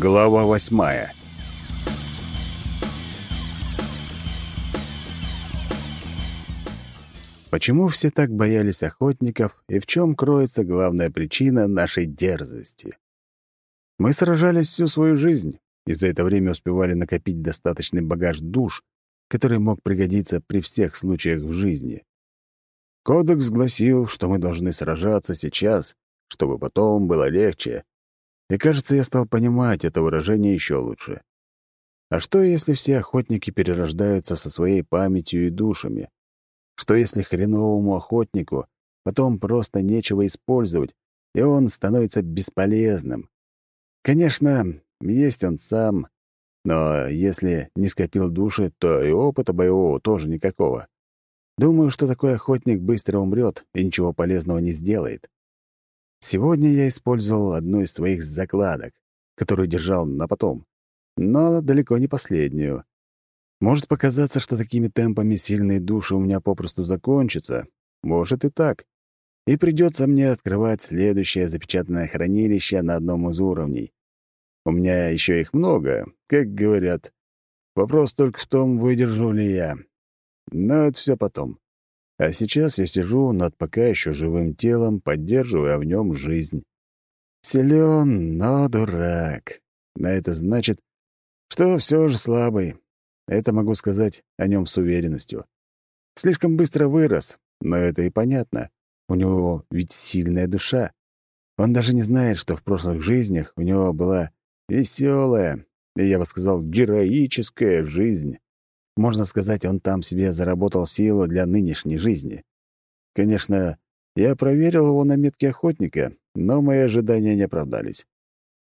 Глава восьмая Почему все так боялись охотников и в чем кроется главная причина нашей дерзости? Мы сражались всю свою жизнь и за это время успевали накопить достаточный багаж душ, который мог пригодиться при всех случаях в жизни. Кодекс гласил, что мы должны сражаться сейчас, чтобы потом было легче. И, кажется, я стал понимать это выражение еще лучше. А что, если все охотники перерождаются со своей памятью и душами? Что если хреновому охотнику потом просто нечего использовать, и он становится бесполезным? Конечно, есть он сам, но если не скопил души, то и опыта боевого тоже никакого. Думаю, что такой охотник быстро умрет и ничего полезного не сделает. Сегодня я использовал одну из своих закладок, которую держал на потом, но далеко не последнюю. Может показаться, что такими темпами сильные души у меня попросту закончатся. Может и так. И придется мне открывать следующее запечатанное хранилище на одном из уровней. У меня еще их много, как говорят. Вопрос только в том, выдержу ли я. Но это все потом. А сейчас я сижу над пока еще живым телом, поддерживая в нем жизнь. Силен, но дурак. А это значит, что все же слабый, это могу сказать о нем с уверенностью. Слишком быстро вырос, но это и понятно. У него ведь сильная душа. Он даже не знает, что в прошлых жизнях у него была веселая, я бы сказал, героическая жизнь. Можно сказать, он там себе заработал силу для нынешней жизни. Конечно, я проверил его на метке охотника, но мои ожидания не оправдались.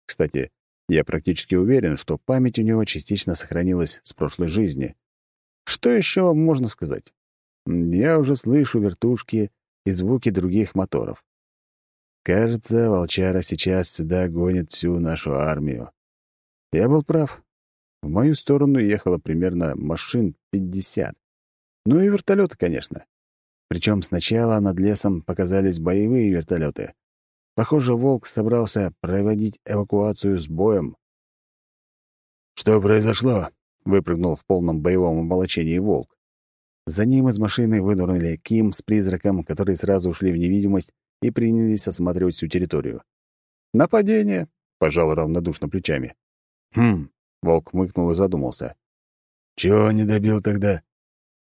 Кстати, я практически уверен, что память у него частично сохранилась с прошлой жизни. Что еще можно сказать? Я уже слышу вертушки и звуки других моторов. Кажется, волчара сейчас сюда гонит всю нашу армию. Я был прав. В мою сторону ехало примерно машин 50. Ну и вертолеты, конечно. Причем сначала над лесом показались боевые вертолеты, Похоже, волк собрался проводить эвакуацию с боем. «Что произошло?» — выпрыгнул в полном боевом оболочении волк. За ним из машины вынырнули Ким с призраком, которые сразу ушли в невидимость и принялись осматривать всю территорию. «Нападение!» — пожал равнодушно плечами. «Хм!» — волк мыкнул и задумался. «Чего не добил тогда?»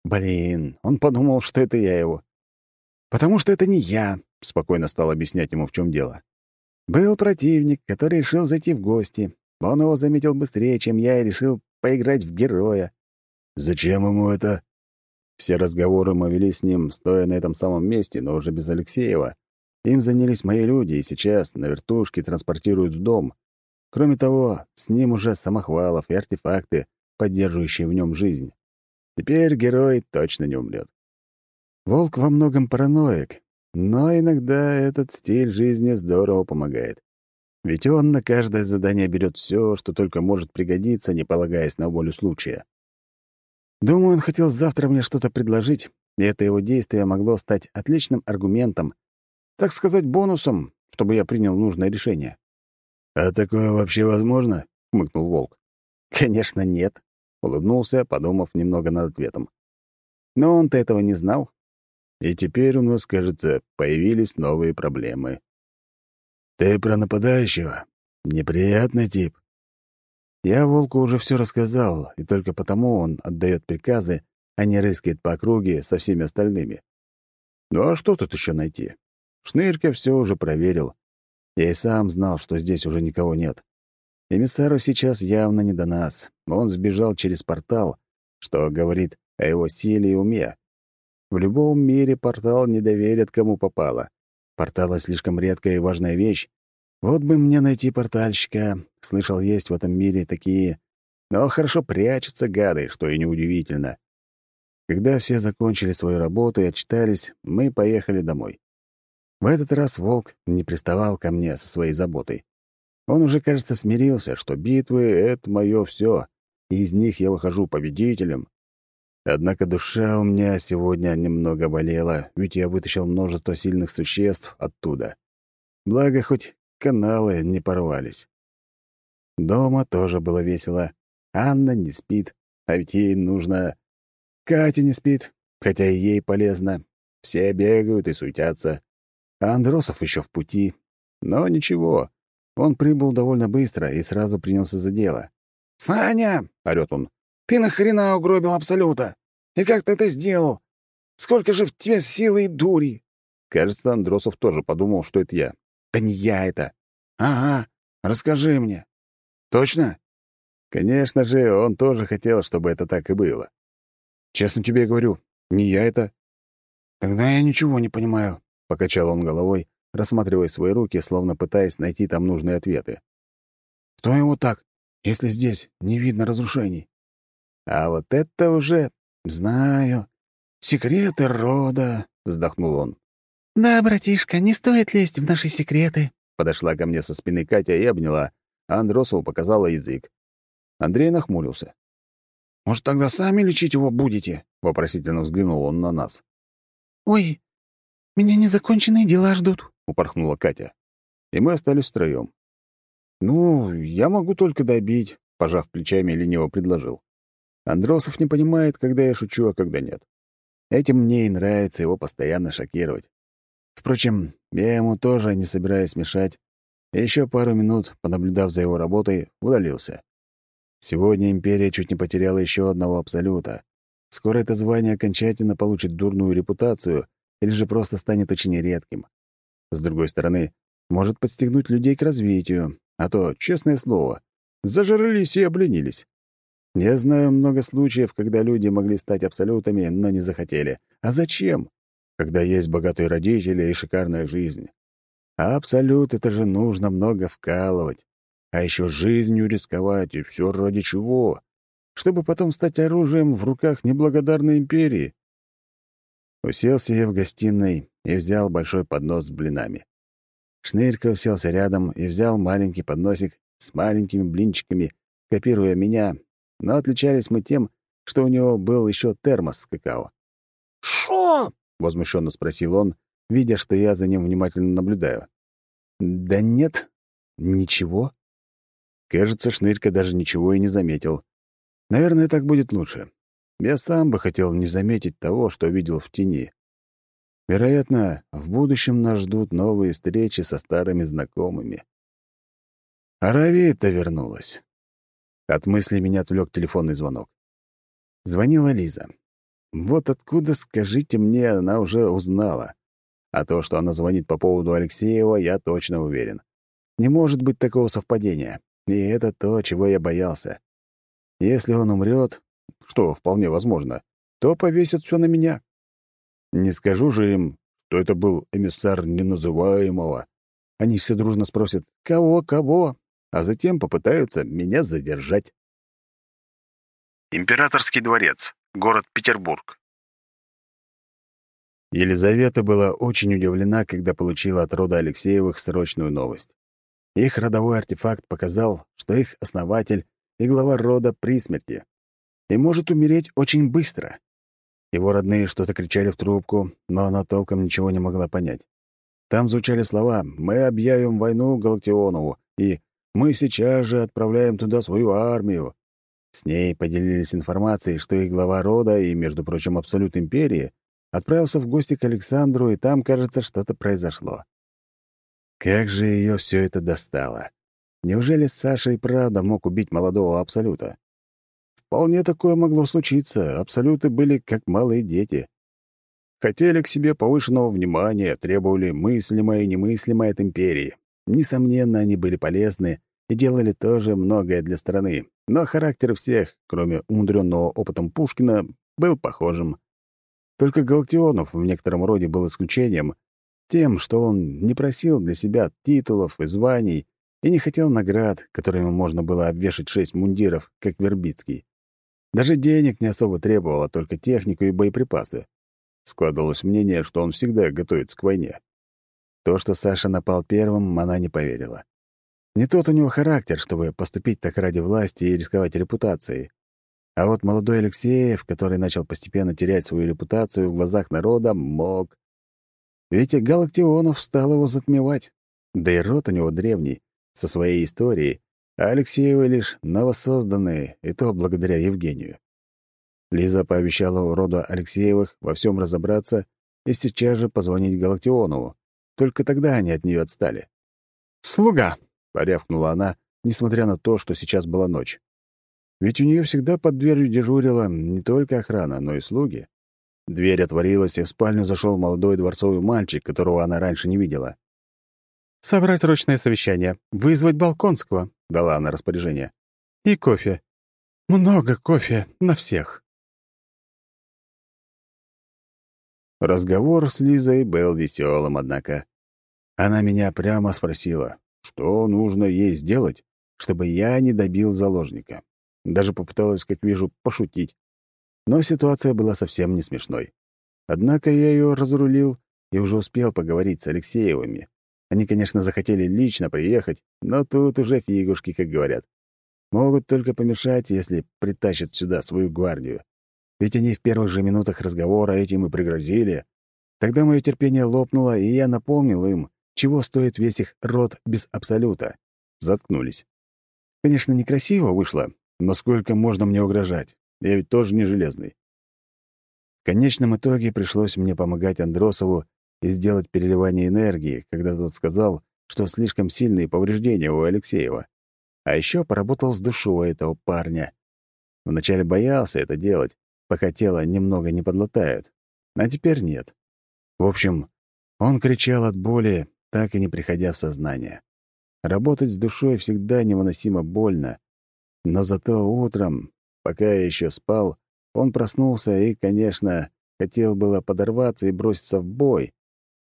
«Блин, он подумал, что это я его». «Потому что это не я», — спокойно стал объяснять ему, в чем дело. «Был противник, который решил зайти в гости. Он его заметил быстрее, чем я, и решил поиграть в героя». «Зачем ему это?» Все разговоры мы вели с ним, стоя на этом самом месте, но уже без Алексеева. Им занялись мои люди, и сейчас на вертушке транспортируют в дом. Кроме того, с ним уже самохвалов и артефакты, поддерживающие в нем жизнь. Теперь герой точно не умрет. Волк во многом параноик, но иногда этот стиль жизни здорово помогает. Ведь он на каждое задание берет все, что только может пригодиться, не полагаясь на волю случая. Думаю, он хотел завтра мне что-то предложить, и это его действие могло стать отличным аргументом, так сказать, бонусом, чтобы я принял нужное решение. «А такое вообще возможно?» — хмыкнул Волк. «Конечно, нет», — улыбнулся, подумав немного над ответом. Но он-то этого не знал, и теперь у нас, кажется, появились новые проблемы. «Ты про нападающего? Неприятный тип». Я Волку уже все рассказал, и только потому он отдает приказы, а не рыскает по округе со всеми остальными. Ну а что тут еще найти? Шнырька все уже проверил. Я и сам знал, что здесь уже никого нет. Эмиссару сейчас явно не до нас. Он сбежал через портал, что говорит о его силе и уме. В любом мире портал не доверят, кому попало. Порталы — слишком редкая и важная вещь. Вот бы мне найти портальщика. Слышал, есть в этом мире такие. Но хорошо прячутся гады, что и неудивительно. Когда все закончили свою работу и отчитались, мы поехали домой. В этот раз волк не приставал ко мне со своей заботой. Он уже, кажется, смирился, что битвы — это мое все, и из них я выхожу победителем. Однако душа у меня сегодня немного болела, ведь я вытащил множество сильных существ оттуда. Благо, хоть каналы не порвались. Дома тоже было весело. Анна не спит, а ведь ей нужно... Катя не спит, хотя и ей полезно. Все бегают и суетятся. А Андросов еще в пути. Но ничего, он прибыл довольно быстро и сразу принялся за дело. «Саня!» — орёт он. «Ты нахрена угробил Абсолюта? И как ты это сделал? Сколько же в тебе силы и дури!» Кажется, Андросов тоже подумал, что это я. «Да не я это!» «Ага, расскажи мне. Точно?» Конечно же, он тоже хотел, чтобы это так и было. «Честно тебе говорю, не я это». «Тогда я ничего не понимаю», — покачал он головой, рассматривая свои руки, словно пытаясь найти там нужные ответы. «Кто его так, если здесь не видно разрушений?» «А вот это уже...» «Знаю. Секреты рода», — вздохнул он. «Да, братишка, не стоит лезть в наши секреты», — подошла ко мне со спины Катя и обняла, а Андросову показала язык. Андрей нахмурился. «Может, тогда сами лечить его будете?» — вопросительно взглянул он на нас. «Ой, меня незаконченные дела ждут», — упорхнула Катя. И мы остались втроём. «Ну, я могу только добить», — пожав плечами, лениво предложил. Андросов не понимает, когда я шучу, а когда нет. Этим мне и нравится его постоянно шокировать. Впрочем, я ему тоже не собираюсь мешать, и еще пару минут, понаблюдав за его работой, удалился. Сегодня Империя чуть не потеряла еще одного Абсолюта. Скоро это звание окончательно получит дурную репутацию или же просто станет очень редким. С другой стороны, может подстегнуть людей к развитию, а то, честное слово, зажрались и обленились. Я знаю много случаев, когда люди могли стать абсолютами, но не захотели. А зачем? Когда есть богатые родители и шикарная жизнь. А абсолют — это же нужно много вкалывать. А еще жизнью рисковать, и все ради чего? Чтобы потом стать оружием в руках неблагодарной империи. Уселся я в гостиной и взял большой поднос с блинами. Шнырька уселся рядом и взял маленький подносик с маленькими блинчиками, копируя меня, но отличались мы тем, что у него был еще термос с какао. «Шо?» — возмущенно спросил он, видя, что я за ним внимательно наблюдаю. «Да нет, ничего». Кажется, Шнырька даже ничего и не заметил. Наверное, так будет лучше. Я сам бы хотел не заметить того, что видел в тени. Вероятно, в будущем нас ждут новые встречи со старыми знакомыми. А Равита вернулась. От мысли меня отвлек телефонный звонок. Звонила Лиза. Вот откуда, скажите мне, она уже узнала. А то, что она звонит по поводу Алексеева, я точно уверен. Не может быть такого совпадения. И это то, чего я боялся. Если он умрет, что вполне возможно, то повесят все на меня. Не скажу же им, что это был эмиссар неназываемого. Они все дружно спросят «Кого, кого?», а затем попытаются меня задержать. Императорский дворец, город Петербург. Елизавета была очень удивлена, когда получила от рода Алексеевых срочную новость. Их родовой артефакт показал, что их основатель и глава рода при смерти и может умереть очень быстро. Его родные что-то кричали в трубку, но она толком ничего не могла понять. Там звучали слова «Мы объявим войну Галактионову» и «Мы сейчас же отправляем туда свою армию». С ней поделились информацией, что их глава рода и, между прочим, Абсолют Империи отправился в гости к Александру, и там, кажется, что-то произошло. Как же ее все это достало! Неужели Саша и правда мог убить молодого Абсолюта? Вполне такое могло случиться, Абсолюты были как малые дети. Хотели к себе повышенного внимания, требовали мыслимое и немыслимое от империи. Несомненно, они были полезны и делали тоже многое для страны, но характер всех, кроме умудренного опытом Пушкина, был похожим. Только Галактионов в некотором роде был исключением, тем, что он не просил для себя титулов и званий и не хотел наград, которыми можно было обвешать шесть мундиров, как Вербицкий. Даже денег не особо требовало, только технику и боеприпасы. Складывалось мнение, что он всегда готовится к войне. То, что Саша напал первым, она не поверила. Не тот у него характер, чтобы поступить так ради власти и рисковать репутацией. А вот молодой Алексеев, который начал постепенно терять свою репутацию в глазах народа, мог. Ведь и Галактионов стал его затмевать. Да и род у него древний, со своей историей, а Алексеевы лишь новосозданные, и то благодаря Евгению. Лиза пообещала роду Алексеевых во всем разобраться и сейчас же позвонить Галактионову. Только тогда они от нее отстали. «Слуга!» — порявкнула она, несмотря на то, что сейчас была ночь. Ведь у нее всегда под дверью дежурила не только охрана, но и слуги. Дверь отворилась, и в спальню зашел молодой дворцовый мальчик, которого она раньше не видела. «Собрать срочное совещание, вызвать Балконского», — дала она распоряжение. «И кофе. Много кофе на всех». Разговор с Лизой был веселым, однако. Она меня прямо спросила, что нужно ей сделать, чтобы я не добил заложника. Даже попыталась, как вижу, пошутить. Но ситуация была совсем не смешной. Однако я ее разрулил и уже успел поговорить с Алексеевыми. Они, конечно, захотели лично приехать, но тут уже фигушки, как говорят. Могут только помешать, если притащат сюда свою гвардию. Ведь они в первых же минутах разговора этим и пригрозили. Тогда мое терпение лопнуло, и я напомнил им, чего стоит весь их род без абсолюта. Заткнулись. Конечно, некрасиво вышло, но сколько можно мне угрожать? Я ведь тоже не железный. В конечном итоге пришлось мне помогать Андросову и сделать переливание энергии, когда тот сказал, что слишком сильные повреждения у Алексеева. А еще поработал с душой этого парня. Вначале боялся это делать, пока тело немного не подлатают. А теперь нет. В общем, он кричал от боли, так и не приходя в сознание. Работать с душой всегда невыносимо больно. Но зато утром, пока я еще спал, он проснулся и, конечно, хотел было подорваться и броситься в бой.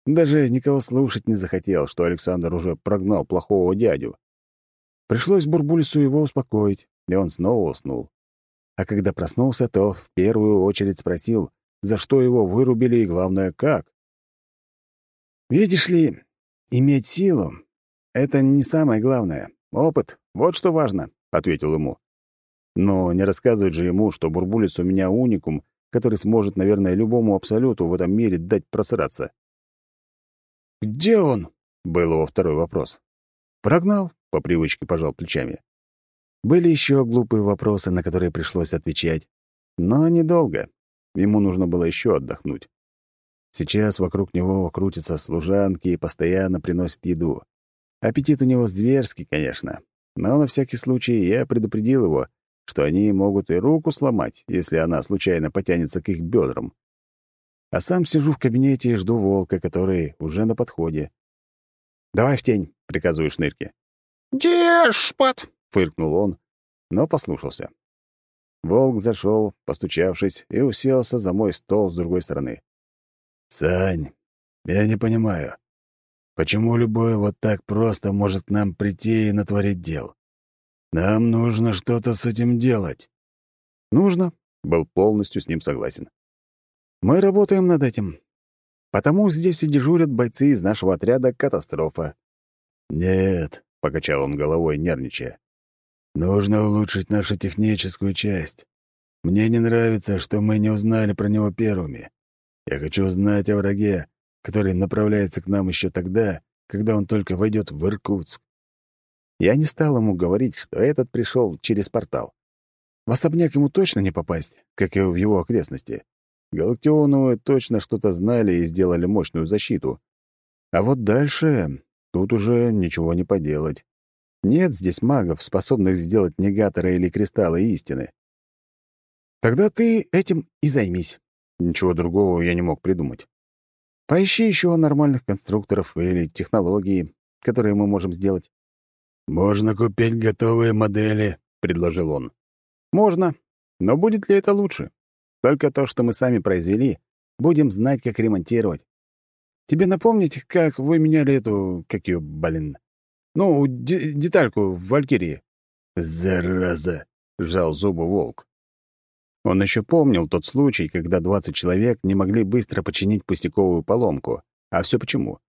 Даже никого слушать не захотел, что Александр уже прогнал плохого дядю. Пришлось Бурбулису его успокоить, и он снова уснул. А когда проснулся, то в первую очередь спросил, за что его вырубили и, главное, как. «Видишь ли, иметь силу — это не самое главное. Опыт — вот что важно», — ответил ему. Но не рассказывать же ему, что Бурбулис у меня уникум, который сможет, наверное, любому абсолюту в этом мире дать просраться. «Где он?» — был его второй вопрос. «Прогнал», — по привычке пожал плечами. Были еще глупые вопросы, на которые пришлось отвечать. Но недолго. Ему нужно было еще отдохнуть. Сейчас вокруг него крутятся служанки и постоянно приносят еду. Аппетит у него зверский, конечно. Но на всякий случай я предупредил его, что они могут и руку сломать, если она случайно потянется к их бедрам. А сам сижу в кабинете и жду волка, который уже на подходе. «Давай в тень», — приказываю шнырке. «Дешпот!» — фыркнул он, но послушался. Волк зашел, постучавшись, и уселся за мой стол с другой стороны. «Сань, я не понимаю, почему любой вот так просто может к нам прийти и натворить дел? Нам нужно что-то с этим делать». «Нужно», — был полностью с ним согласен. «Мы работаем над этим. Потому здесь и дежурят бойцы из нашего отряда «Катастрофа». «Нет», — покачал он головой, нервничая. «Нужно улучшить нашу техническую часть. Мне не нравится, что мы не узнали про него первыми. Я хочу знать о враге, который направляется к нам еще тогда, когда он только войдет в Иркутск. Я не стал ему говорить, что этот пришел через портал. В особняк ему точно не попасть, как и в его окрестности. Галактионовы точно что-то знали и сделали мощную защиту. А вот дальше тут уже ничего не поделать. Нет здесь магов, способных сделать негаторы или кристаллы истины. Тогда ты этим и займись. Ничего другого я не мог придумать. Поищи еще нормальных конструкторов или технологий, которые мы можем сделать. «Можно купить готовые модели», — предложил он. «Можно. Но будет ли это лучше? Только то, что мы сами произвели, будем знать, как ремонтировать. Тебе напомнить, как вы меняли эту... как ее, блин... Ну, детальку в Валькирии?» «Зараза!» — сжал зубы волк. Он еще помнил тот случай, когда 20 человек не могли быстро починить пустяковую поломку. А все почему?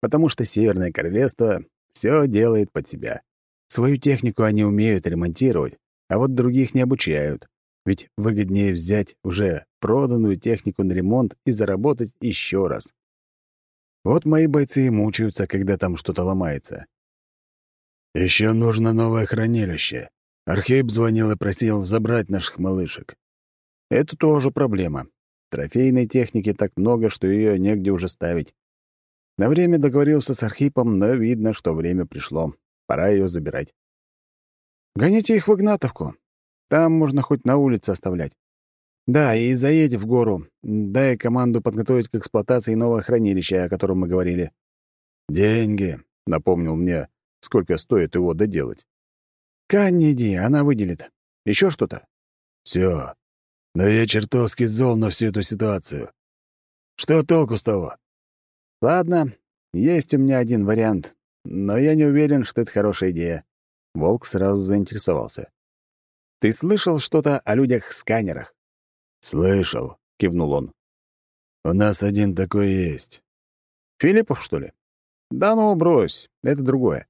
Потому что Северное Королевство все делает под себя. Свою технику они умеют ремонтировать, а вот других не обучают. Ведь выгоднее взять уже проданную технику на ремонт и заработать еще раз. Вот мои бойцы и мучаются, когда там что-то ломается. Еще нужно новое хранилище. Архип звонил и просил забрать наших малышек. Это тоже проблема. Трофейной техники так много, что ее негде уже ставить. На время договорился с Архипом, но видно, что время пришло. Пора ее забирать. Гоните их в Игнатовку. Там можно хоть на улице оставлять. Да, и заедь в гору. Дай команду подготовить к эксплуатации новое хранилище, о котором мы говорили. Деньги, — напомнил мне, сколько стоит его доделать. К иди, она выделит. Еще что-то? Все. Но я чертовски зол на всю эту ситуацию. Что толку с того? Ладно, есть у меня один вариант, но я не уверен, что это хорошая идея. Волк сразу заинтересовался. «Ты слышал что-то о людях-сканерах?» «Слышал», — кивнул он. «У нас один такой есть». «Филиппов, что ли?» «Да ну, брось, это другое.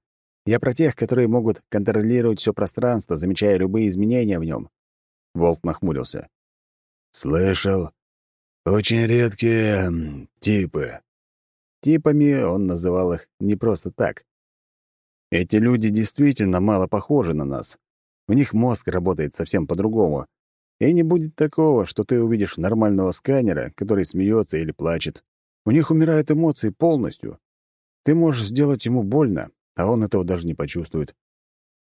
Я про тех, которые могут контролировать все пространство, замечая любые изменения в нем. Волк нахмурился. «Слышал. Очень редкие типы». Типами он называл их не просто так. Эти люди действительно мало похожи на нас. У них мозг работает совсем по-другому. И не будет такого, что ты увидишь нормального сканера, который смеется или плачет. У них умирают эмоции полностью. Ты можешь сделать ему больно, а он этого даже не почувствует.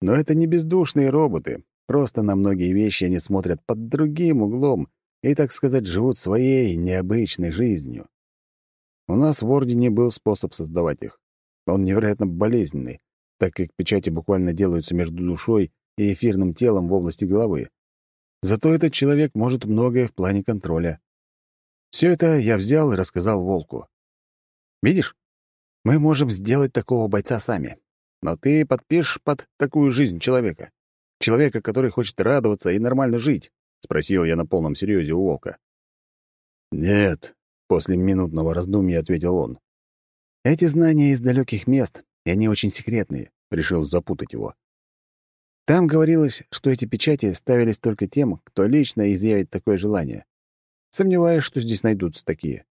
Но это не бездушные роботы. Просто на многие вещи они смотрят под другим углом и, так сказать, живут своей необычной жизнью. У нас в Ордене был способ создавать их. Он невероятно болезненный, так как печати буквально делаются между душой и эфирным телом в области головы. Зато этот человек может многое в плане контроля. Все это я взял и рассказал Волку. «Видишь, мы можем сделать такого бойца сами. Но ты подпишешь под такую жизнь человека. Человека, который хочет радоваться и нормально жить?» — спросил я на полном серьезе у Волка. «Нет», — после минутного раздумья ответил он. «Эти знания из далеких мест, и они очень секретные», — решил запутать его. Там говорилось, что эти печати ставились только тем, кто лично изъявит такое желание. Сомневаюсь, что здесь найдутся такие.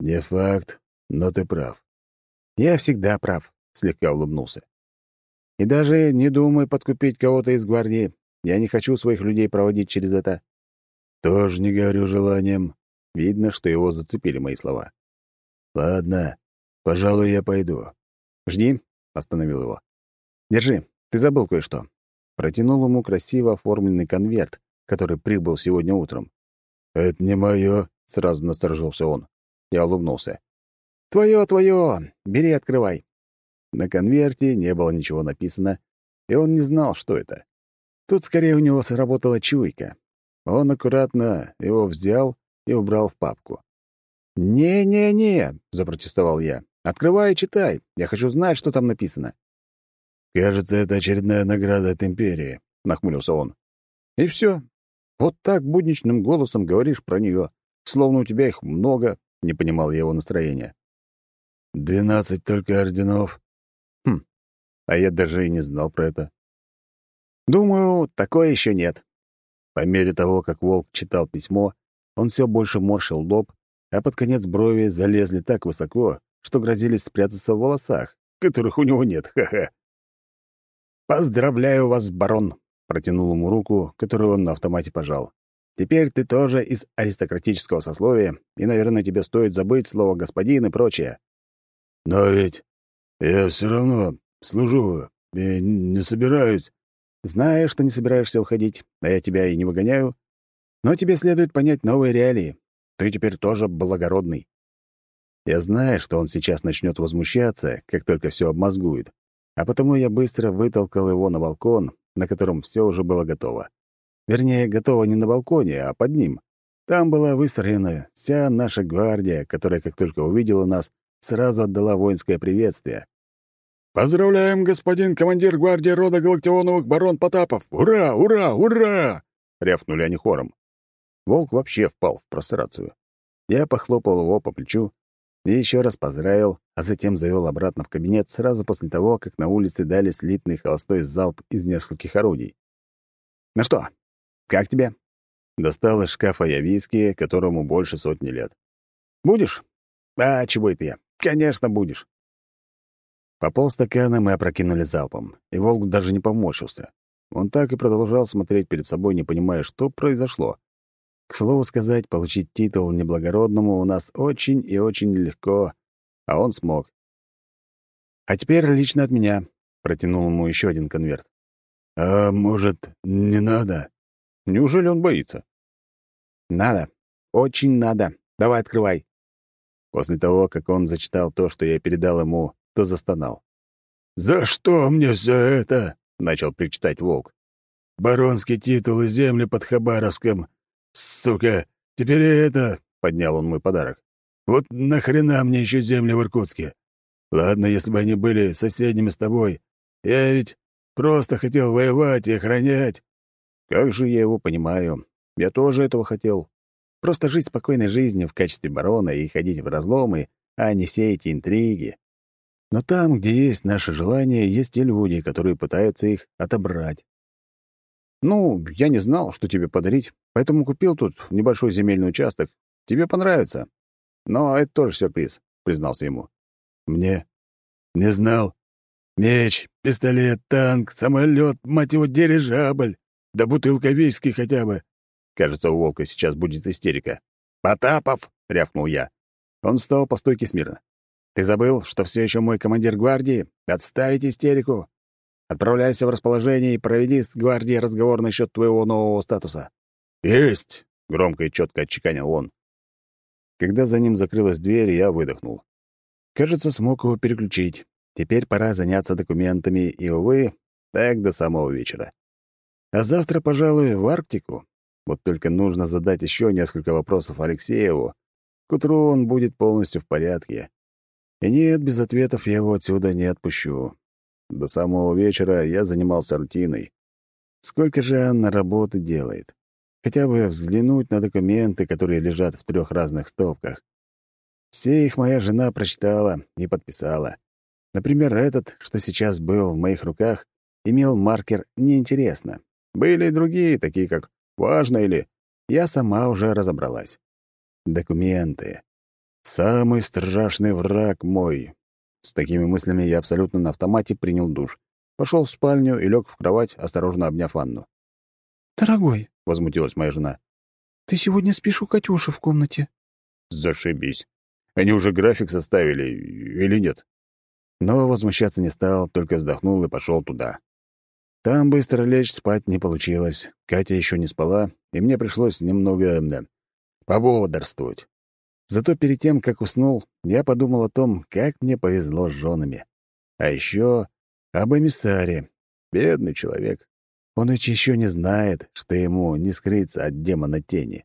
«Не факт, но ты прав». «Я всегда прав», — слегка улыбнулся. «И даже не думай подкупить кого-то из гвардии. Я не хочу своих людей проводить через это». «Тоже не говорю желанием». Видно, что его зацепили мои слова. «Ладно, пожалуй, я пойду. «Жди», — остановил его. «Держи, ты забыл кое-что». Протянул ему красиво оформленный конверт, который прибыл сегодня утром. «Это не мое», — сразу насторожился он. Я улыбнулся. «Твое, твое! Бери, открывай!» На конверте не было ничего написано, и он не знал, что это. Тут скорее у него сработала чуйка. Он аккуратно его взял и убрал в папку. «Не-не-не», — запротестовал я. Открывай и читай. Я хочу знать, что там написано». «Кажется, это очередная награда от Империи», — нахмурился он. «И все. Вот так будничным голосом говоришь про нее, словно у тебя их много», — не понимал я его настроения. «Двенадцать только орденов». «Хм, а я даже и не знал про это». «Думаю, такое еще нет». По мере того, как Волк читал письмо, он все больше морщил лоб, а под конец брови залезли так высоко, что грозились спрятаться в волосах, которых у него нет, ха-ха. «Поздравляю вас, барон!» — протянул ему руку, которую он на автомате пожал. «Теперь ты тоже из аристократического сословия, и, наверное, тебе стоит забыть слово «господин» и прочее». «Но ведь я все равно служу и не собираюсь...» «Знаю, что не собираешься уходить, а я тебя и не выгоняю. Но тебе следует понять новые реалии. Ты теперь тоже благородный. Я знаю, что он сейчас начнет возмущаться, как только все обмозгует, а потому я быстро вытолкал его на балкон, на котором все уже было готово. Вернее, готово не на балконе, а под ним. Там была выстроена вся наша гвардия, которая, как только увидела нас, сразу отдала воинское приветствие. «Поздравляем, господин командир гвардии рода Галактионовых барон Потапов! Ура, ура, ура!» — рявкнули они хором. Волк вообще впал в прострацию. Я похлопал его по плечу, и еще раз поздравил, а затем завел обратно в кабинет сразу после того, как на улице дали слитный холостой залп из нескольких орудий. «Ну что, как тебе?» Достал из шкафа я виски, которому больше сотни лет. «Будешь?» «А, чего это я? Конечно, будешь!» По полстакана мы опрокинули залпом, и волк даже не поморщился. Он так и продолжал смотреть перед собой, не понимая, что произошло. К слову сказать, получить титул неблагородному у нас очень и очень легко, а он смог. «А теперь лично от меня», — протянул ему еще один конверт. «А может, не надо?» «Неужели он боится?» «Надо. Очень надо. Давай открывай». После того, как он зачитал то, что я передал ему, то застонал. «За что мне все это?» — начал причитать волк. «Баронский титул и земли под Хабаровском. Сука, теперь это...» — поднял он мой подарок. «Вот нахрена мне еще земли в Иркутске? Ладно, если бы они были соседними с тобой. Я ведь просто хотел воевать и охранять». Как же я его понимаю. Я тоже этого хотел. Просто жить спокойной жизнью в качестве барона и ходить в разломы, а не все эти интриги. Но там, где есть наше желание, есть и люди, которые пытаются их отобрать. Ну, я не знал, что тебе подарить, поэтому купил тут небольшой земельный участок. Тебе понравится. Но это тоже сюрприз, признался ему. Мне? Не знал. Меч, пистолет, танк, самолет, мать его, дирижабль. Да бутылка виски хотя бы. Кажется, у волка сейчас будет истерика. «Потапов!» — рявкнул я. Он встал по стойке смирно. Ты забыл, что все еще мой командир гвардии? Отставить истерику. Отправляйся в расположение и проведи с гвардией разговор насчет твоего нового статуса». «Есть!» — громко и четко отчеканил он. Когда за ним закрылась дверь, я выдохнул. Кажется, смог его переключить. Теперь пора заняться документами, и, увы, так до самого вечера. А завтра, пожалуй, в Арктику. Вот только нужно задать еще несколько вопросов Алексееву. К утру он будет полностью в порядке. И нет, без ответов я его отсюда не отпущу. До самого вечера я занимался рутиной. Сколько же Анна работы делает? Хотя бы взглянуть на документы, которые лежат в трех разных стопках. Все их моя жена прочитала и подписала. Например, этот, что сейчас был в моих руках, имел маркер «неинтересно». Были и другие, такие как «важно» или «я сама уже разобралась». Документы. Самый страшный враг мой. С такими мыслями я абсолютно на автомате принял душ. Пошел в спальню и лег в кровать, осторожно обняв Анну. «Дорогой», — возмутилась моя жена, — «ты сегодня спишь у Катюши в комнате?» «Зашибись. Они уже график составили или нет?» Но возмущаться не стал, только вздохнул и пошел туда. Там быстро лечь спать не получилось. Катя еще не спала, и мне пришлось немного да, пободрствовать. Зато перед тем, как уснул, я подумал о том, как мне повезло с женами. А еще об эмиссаре. Бедный человек. Он ведь еще не знает, что ему не скрыться от демона тени.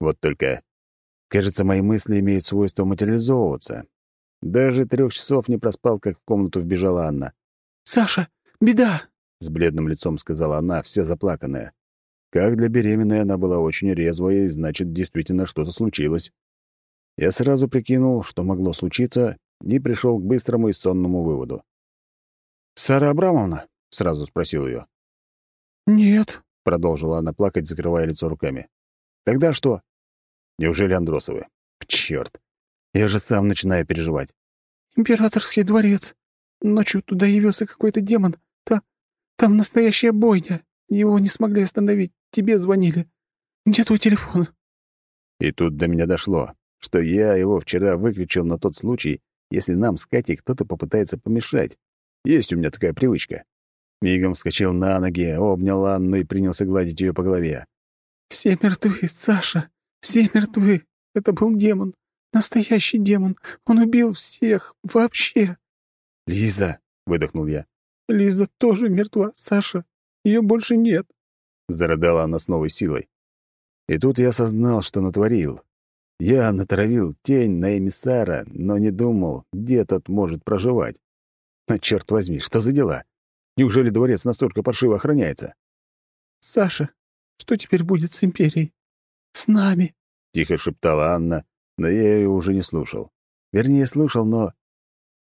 Вот только, кажется, мои мысли имеют свойство материализовываться. Даже трех часов не проспал, как в комнату вбежала Анна. «Саша, беда!» — с бледным лицом сказала она, вся заплаканная. Как для беременной она была очень резвая, и значит, действительно что-то случилось. Я сразу прикинул, что могло случиться, и пришел к быстрому и сонному выводу. «Сара Абрамовна?» — сразу спросил ее. «Нет», — продолжила она плакать, закрывая лицо руками. «Тогда что?» «Неужели Андросовы?» «Чёрт! Я же сам начинаю переживать». «Императорский дворец. Ночью туда явился какой-то демон. Та... Там настоящая бойня. Его не смогли остановить. Тебе звонили. Где твой телефон?» И тут до меня дошло что я его вчера выключил на тот случай, если нам с Катей кто-то попытается помешать. Есть у меня такая привычка. Мигом вскочил на ноги, обнял Анну и принялся гладить ее по голове. «Все мертвы, Саша, все мертвы. Это был демон, настоящий демон. Он убил всех, вообще». «Лиза», — выдохнул я. «Лиза тоже мертва, Саша. Ее больше нет». Зарыдала она с новой силой. И тут я осознал, что натворил. Я натравил тень на эмиссара, но не думал, где тот может проживать. Но черт возьми, что за дела? Неужели дворец настолько паршиво охраняется? «Саша, что теперь будет с Империей? С нами?» — тихо шептала Анна, но я ее уже не слушал. Вернее, слушал, но...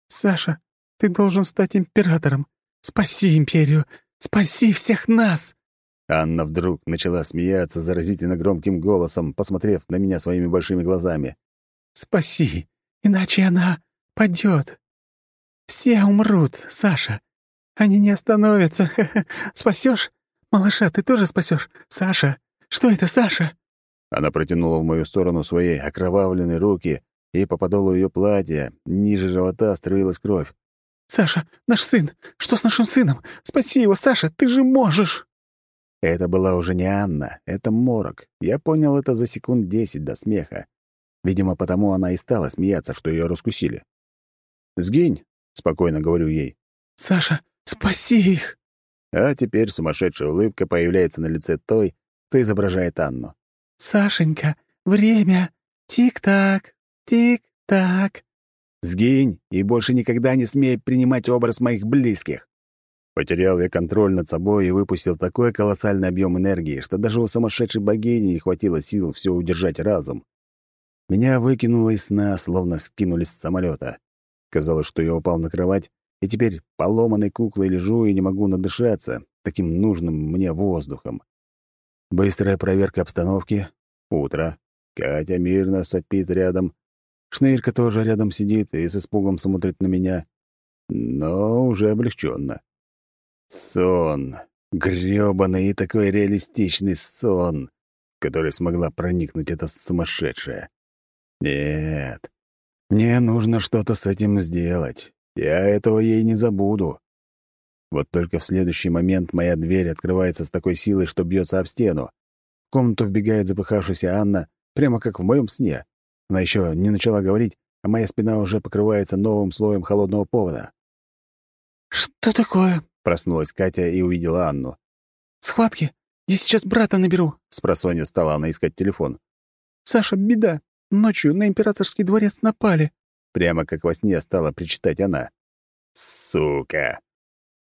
«Саша, ты должен стать императором. Спаси Империю! Спаси всех нас!» Анна вдруг начала смеяться заразительно громким голосом, посмотрев на меня своими большими глазами. «Спаси, иначе она падет. Все умрут, Саша. Они не остановятся. Спасешь? Малыша, ты тоже спасешь? Саша? Что это, Саша?» Она протянула в мою сторону свои окровавленные руки, и по подолу ее платья ниже живота струилась кровь. «Саша, наш сын! Что с нашим сыном? Спаси его, Саша! Ты же можешь!» Это была уже не Анна, это Морок. Я понял это за секунд десять до смеха. Видимо, потому она и стала смеяться, что ее раскусили. «Сгинь», — спокойно говорю ей. «Саша, спаси их!» А теперь сумасшедшая улыбка появляется на лице той, кто изображает Анну. «Сашенька, время! Тик-так, тик-так!» «Сгинь и больше никогда не смей принимать образ моих близких!» Потерял я контроль над собой и выпустил такой колоссальный объем энергии, что даже у сумасшедшей богини не хватило сил все удержать разом. Меня выкинуло из сна, словно скинули с самолета. Казалось, что я упал на кровать, и теперь поломанной куклой лежу и не могу надышаться таким нужным мне воздухом. Быстрая проверка обстановки. Утро. Катя мирно сопит рядом. Шнырька тоже рядом сидит и с испугом смотрит на меня. Но уже облегченно. Сон. грёбаный и такой реалистичный сон, который смогла проникнуть эта сумасшедшая. Нет, мне нужно что-то с этим сделать. Я этого ей не забуду. Вот только в следующий момент моя дверь открывается с такой силой, что бьется об стену. В комнату вбегает запыхавшаяся Анна, прямо как в моем сне. Она еще не начала говорить, а моя спина уже покрывается новым слоем холодного повода. «Что такое?» — проснулась Катя и увидела Анну. «Схватки? Я сейчас брата наберу!» — спросонья стала она искать телефон. «Саша, беда! Ночью на императорский дворец напали!» Прямо как во сне стала причитать она. «Сука!